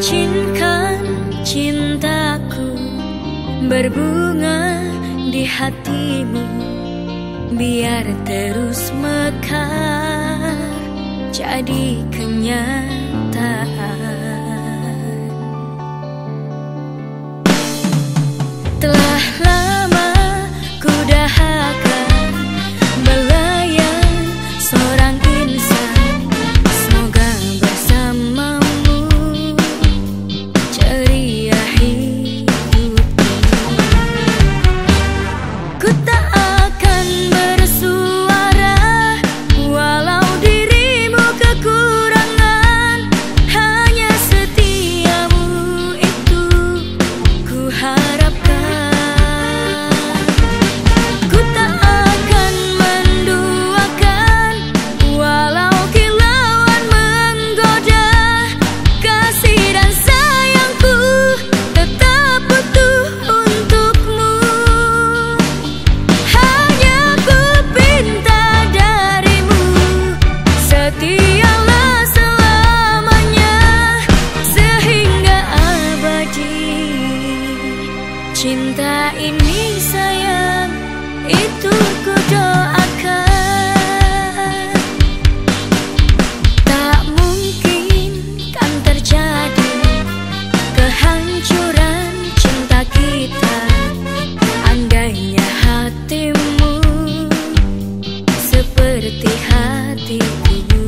izinkan cintaku berbunga di hatimu. Biar terus mekar jadi kenyataan. Cinta ini sayang Itu ku doakan Tak mungkin kan terjadi Kehancuran cinta kita. Andainya hatimu Seperti hatiku.